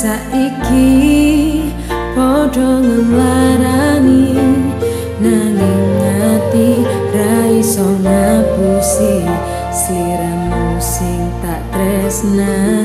saiki padha ngelarani nanging ati ra iso ngapusi sliramu sing tak tresnani